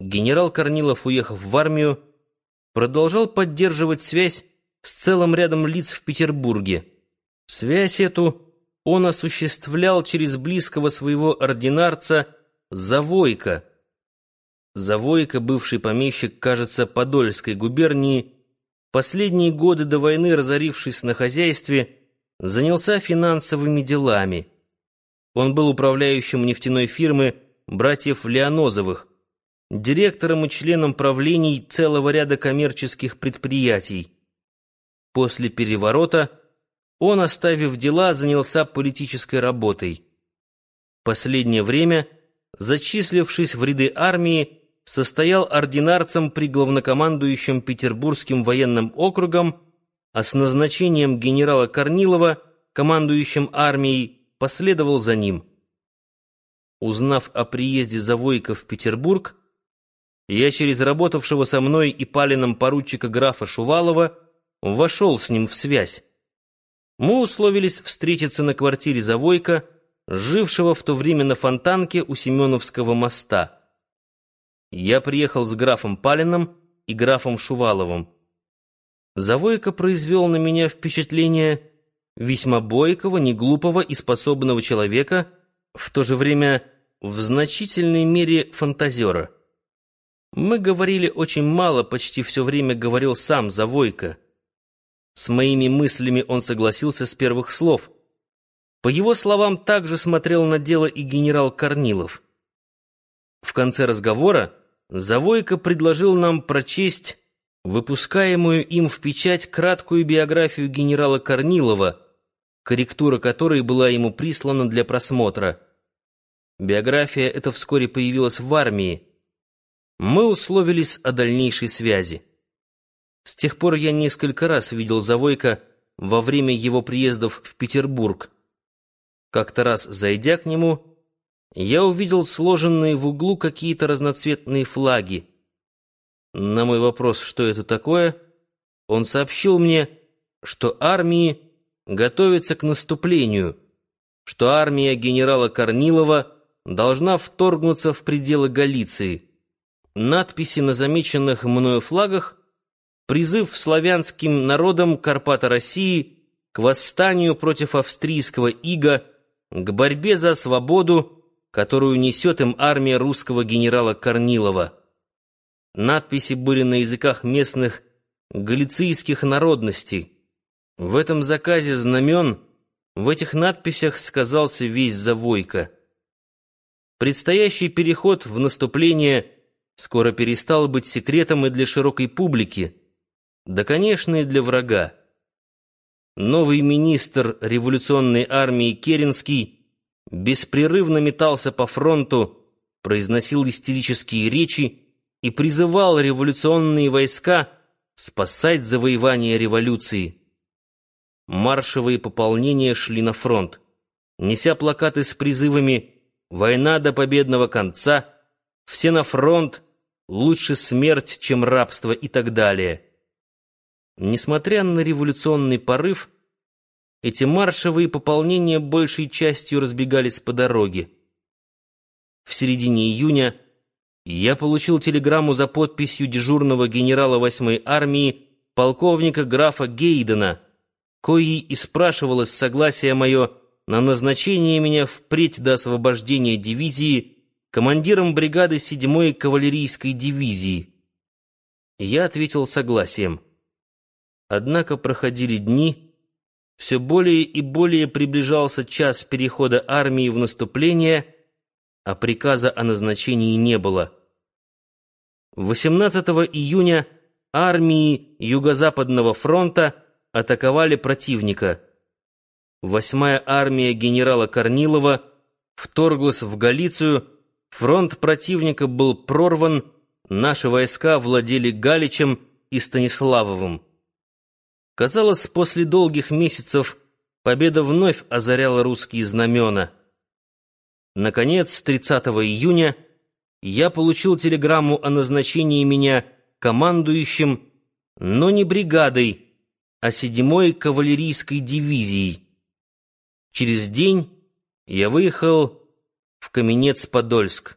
генерал Корнилов, уехав в армию, продолжал поддерживать связь с целым рядом лиц в Петербурге. Связь эту он осуществлял через близкого своего ординарца Завойка. Завойко, бывший помещик, кажется, Подольской губернии, последние годы до войны, разорившись на хозяйстве, занялся финансовыми делами. Он был управляющим нефтяной фирмы братьев Леонозовых, директором и членом правлений целого ряда коммерческих предприятий. После переворота он, оставив дела, занялся политической работой. Последнее время, зачислившись в ряды армии, состоял ординарцем при главнокомандующем Петербургским военным округом, а с назначением генерала Корнилова, командующим армией, последовал за ним. Узнав о приезде Завойка в Петербург, я через работавшего со мной и палином поручика графа Шувалова вошел с ним в связь. Мы условились встретиться на квартире Завойка, жившего в то время на Фонтанке у Семеновского моста. Я приехал с графом Палином и графом Шуваловым. Завойко произвел на меня впечатление весьма бойкого, неглупого и способного человека, в то же время в значительной мере фантазера. Мы говорили очень мало, почти все время говорил сам Завойко. С моими мыслями он согласился с первых слов. По его словам, также смотрел на дело и генерал Корнилов. В конце разговора Завойко предложил нам прочесть выпускаемую им в печать краткую биографию генерала Корнилова, корректура которой была ему прислана для просмотра. Биография эта вскоре появилась в армии. Мы условились о дальнейшей связи. С тех пор я несколько раз видел Завойка во время его приездов в Петербург. Как-то раз, зайдя к нему, я увидел сложенные в углу какие-то разноцветные флаги. На мой вопрос, что это такое, он сообщил мне, что армии готовятся к наступлению, что армия генерала Корнилова должна вторгнуться в пределы Галиции. Надписи на замеченных мною флагах призыв славянским народам Карпата России к восстанию против австрийского ига, к борьбе за свободу, которую несет им армия русского генерала Корнилова. Надписи были на языках местных галицийских народностей. В этом заказе знамен, в этих надписях сказался весь Завойко. Предстоящий переход в наступление скоро перестал быть секретом и для широкой публики, да, конечно, и для врага. Новый министр революционной армии Керенский беспрерывно метался по фронту, произносил истерические речи и призывал революционные войска спасать завоевание революции. Маршевые пополнения шли на фронт, неся плакаты с призывами «Война до победного конца», «Все на фронт», «Лучше смерть, чем рабство» и так далее. Несмотря на революционный порыв, эти маршевые пополнения большей частью разбегались по дороге. В середине июня я получил телеграмму за подписью дежурного генерала 8-й армии полковника графа Гейдена, коей и спрашивалось согласие мое на назначение меня впредь до освобождения дивизии командиром бригады 7-й кавалерийской дивизии. Я ответил согласием. Однако проходили дни, все более и более приближался час перехода армии в наступление, а приказа о назначении не было. 18 июня армии Юго-Западного фронта атаковали противника. Восьмая армия генерала Корнилова вторглась в Галицию, фронт противника был прорван, наши войска владели Галичем и Станиславовым. Казалось, после долгих месяцев победа вновь озаряла русские знамена. Наконец, 30 июня я получил телеграмму о назначении меня командующим, но не бригадой, а седьмой кавалерийской дивизией. Через день я выехал в Каменец-Подольск.